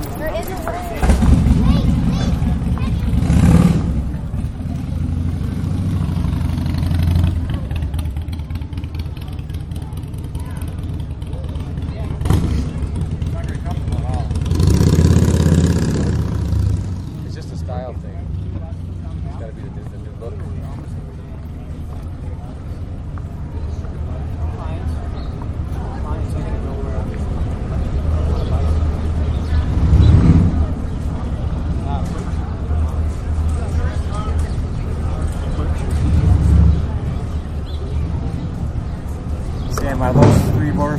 There isn't.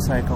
motorcycle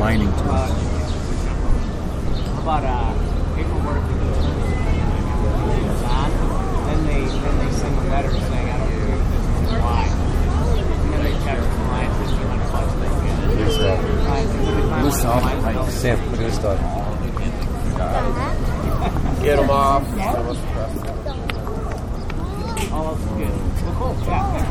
lining to us. How about uh, paperwork? Then they, then they send a letter saying, I don't agree with this, why. And then they charge the client 1500 bucks. Exactly. List off, like, list off. Get them off. All of good. Well, cool. Yeah,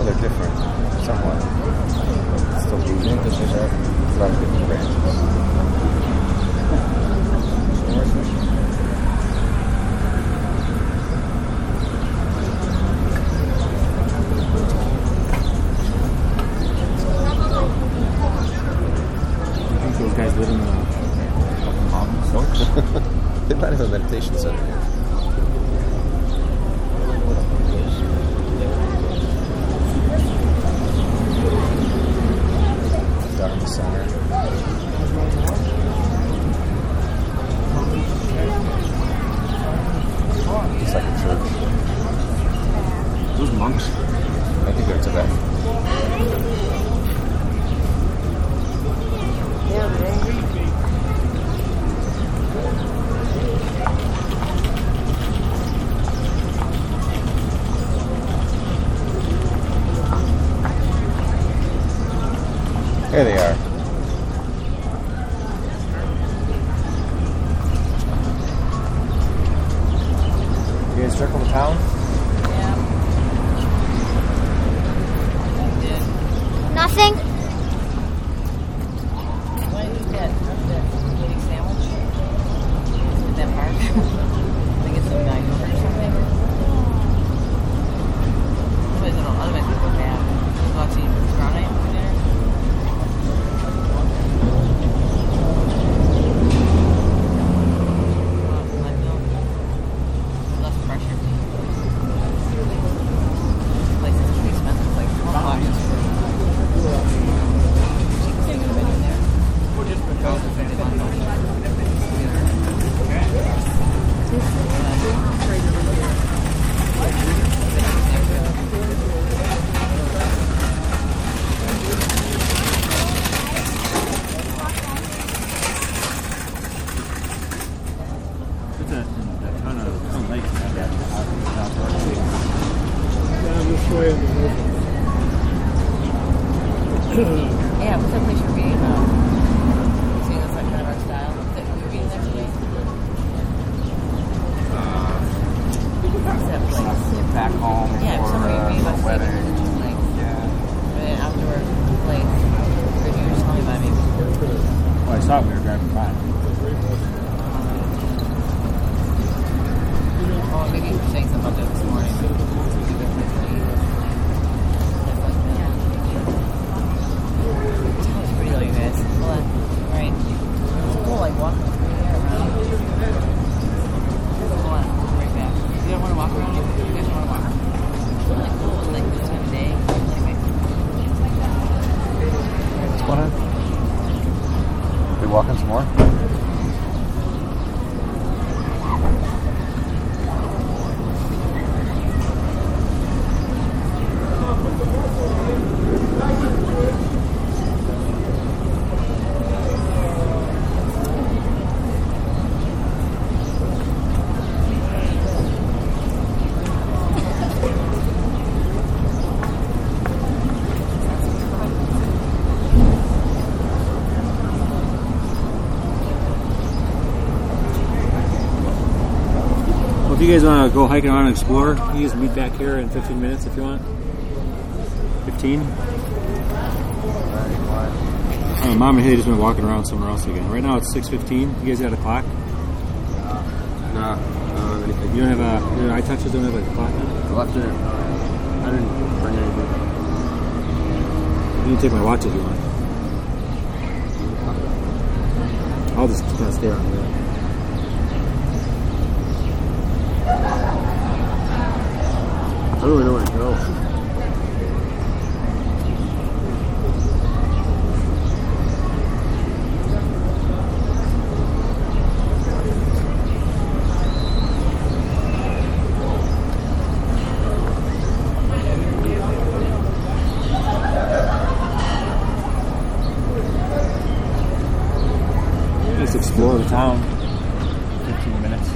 Well, they're different, somewhat. It's still losing because there's a lot of different branches. out the summer. It we were driving by. Oh, maybe you were saying something about that this morning. It's pretty though, you guys. Hold on. Alright. It's cool, like walking through there around. Hold on. I'll be right back. You don't want to walk around? You guys want to walk? It's really cool. It's like this time of day. Like, What's going on? We walking some more? Well, if you guys want to go hiking around and explore, you can meet back here in 15 minutes if you want. 15? Uh, Mom and Haley just went walking around somewhere else again. Right now it's 6.15. You guys got a clock? No, I don't have anything. You don't have a, your iTouches don't have a clock on? I left it. I didn't bring anything. You can take my watch if you want. I'll just kind of stay around here. I don't really know where to go. Explore the town. 15 minutes.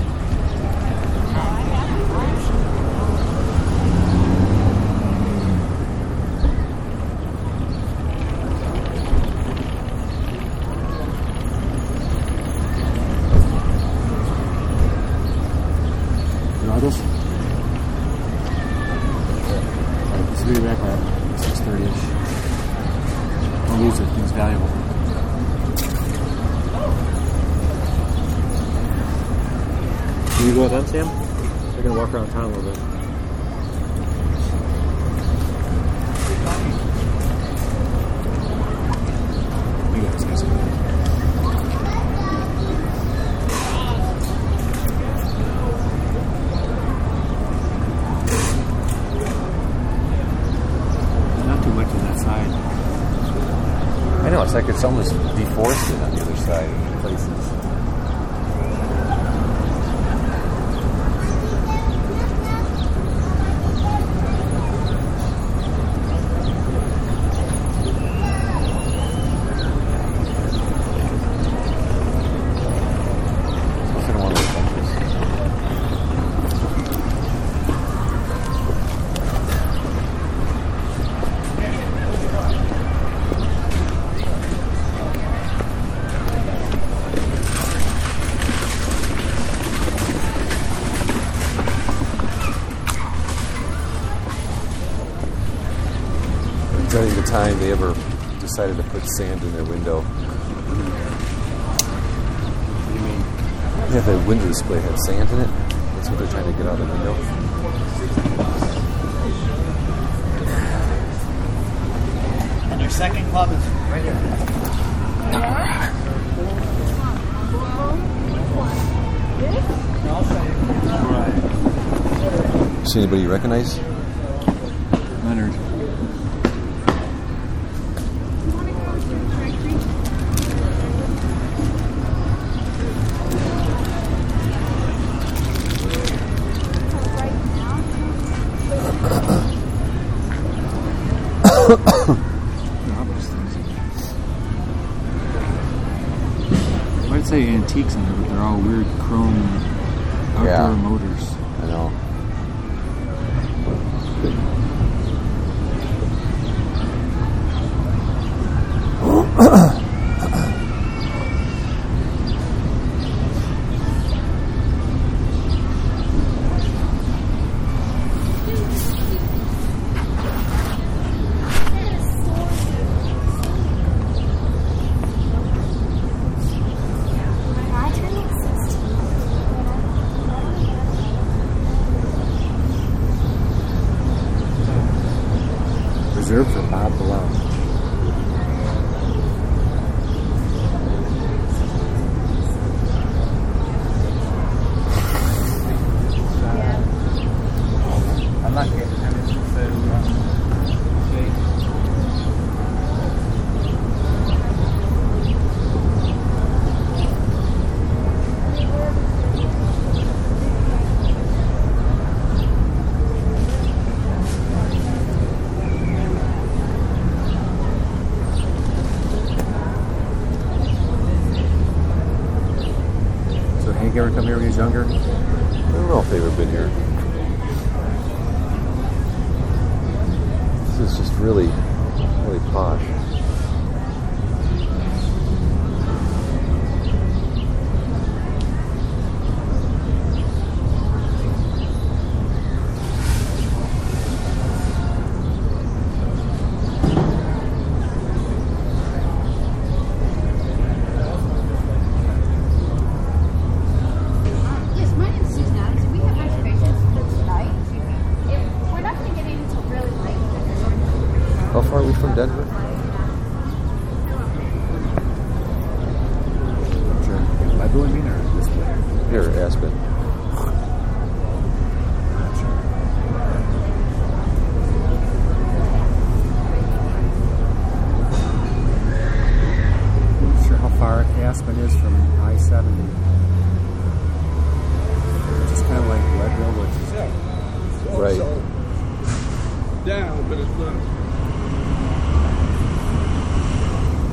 You want this? Alright, this will be back at 6.30ish. Don't lose it, it's valuable. Can you go with them, Sam? They're gonna walk around town a little bit. You guys, guys. Not too much on that side. I know, it's like it's almost deforested on the other side in places. It's in one of those countries. During the time they ever decided to put sand in their window. Yeah, the window display had sand in it. That's what they're trying to get out of the window. And their second club is right here. See anybody you recognize? Leonard. I'd say antiques in there, but they're all weird chrome outdoor Yeah. motors.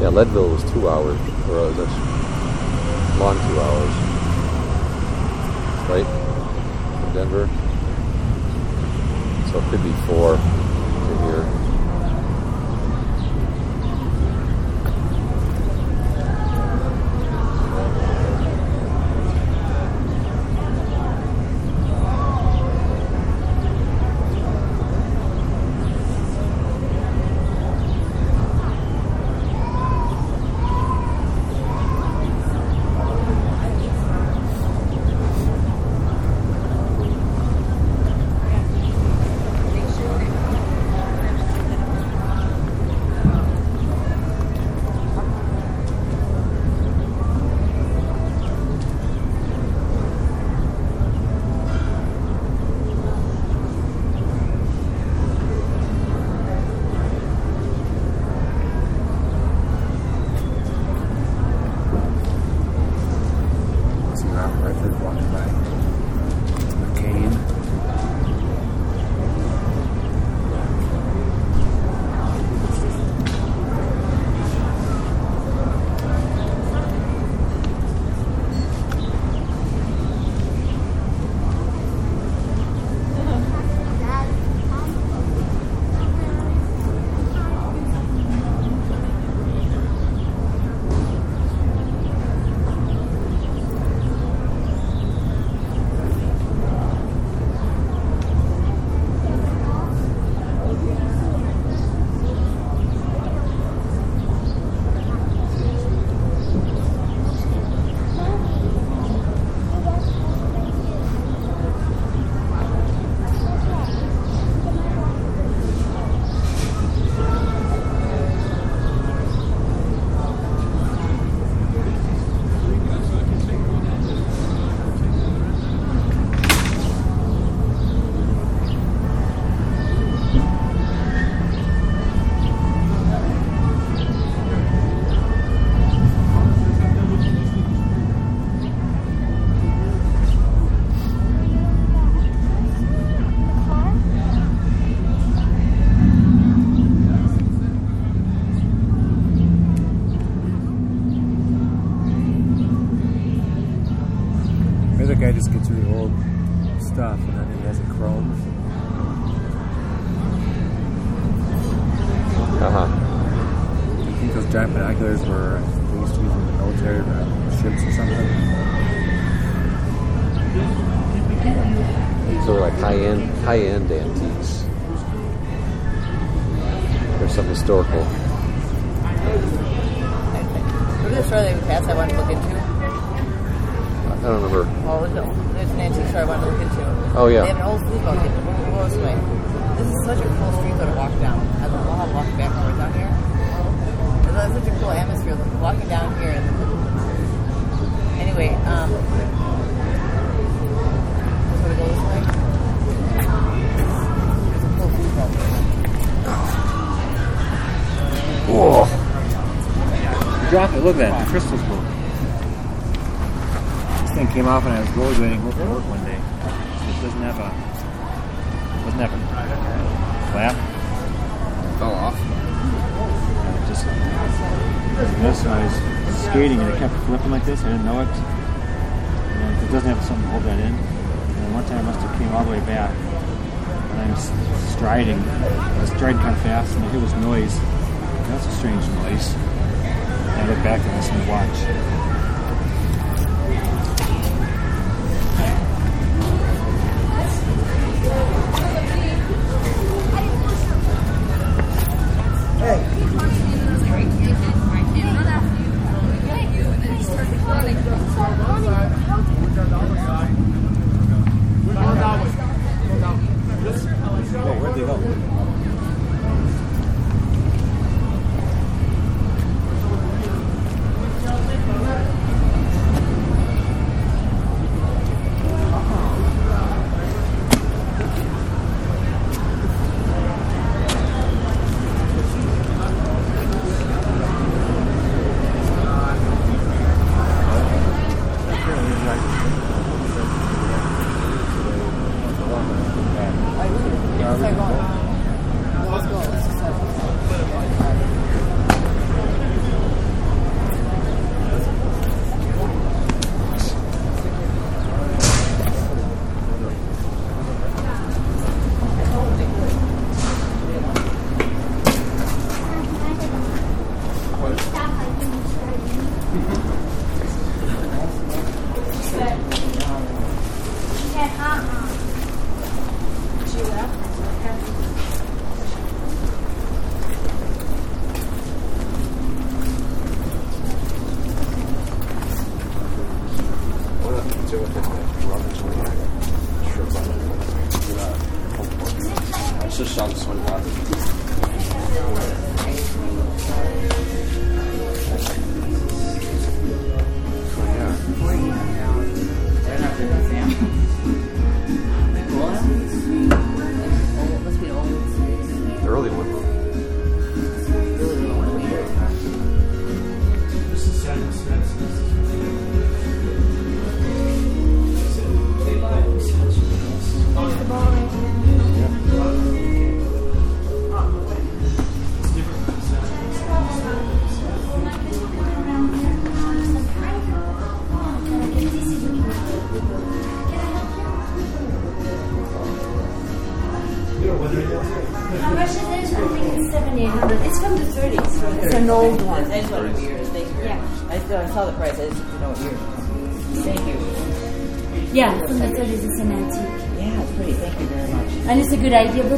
Yeah, Leadville was two hours, or uh, that's long two hours. Right? From Denver. So it could be four to here. At the store that we passed I wanted to look into. I don't remember. Oh, no. There's an antique store I wanted to look into. Oh, yeah. They have an old food market. What was way? This is such a cool street though to walk down. I love walking back and forth down here. It's such a cool atmosphere. like, Walking down here. And anyway, um, just go this way. There's a cool food market. Whoa! Drop it. Look at that. The crystals broke. This thing came off when I was rollerblading home from work one day. It doesn't have a doesn't have a flap. Fell off. Uh, just this when I was skating and it kept flipping like this. I didn't know it. And then I took it doesn't have something to hold that in. And one time I must have came all the way back, and I'm striding. I was striding kind of fast, and I hear this noise. That's a strange noise. And I look back and listen to watch. Whoa,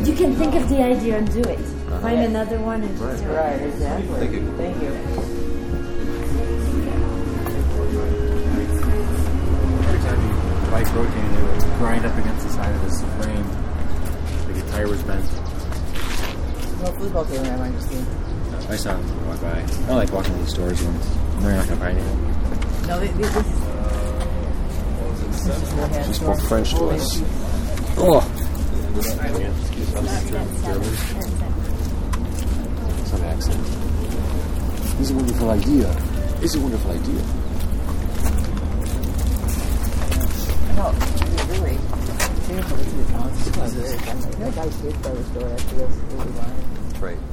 but you can think of the idea and do it. Find another one and just do it. Right, exactly. Thank you. Thank you. Every time the bike rotated, it would grind up against the side of his frame. Like the tire was bent. No football game I want to. I saw him walk by. I like walking to the stores when they're not going to find anything. No, this, this is. This is what has She spoke stores. French to us. Oh, some accent. It's a wonderful idea. It's a wonderful idea. No, really. Seriously, this is no, it's not very friendly. You know, guys did by the store after this. Really lying. Right.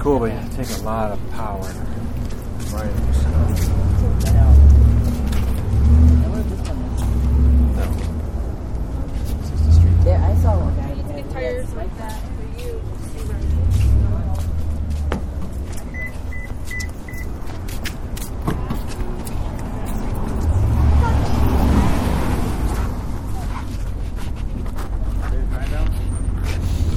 cool, but it takes a lot of power.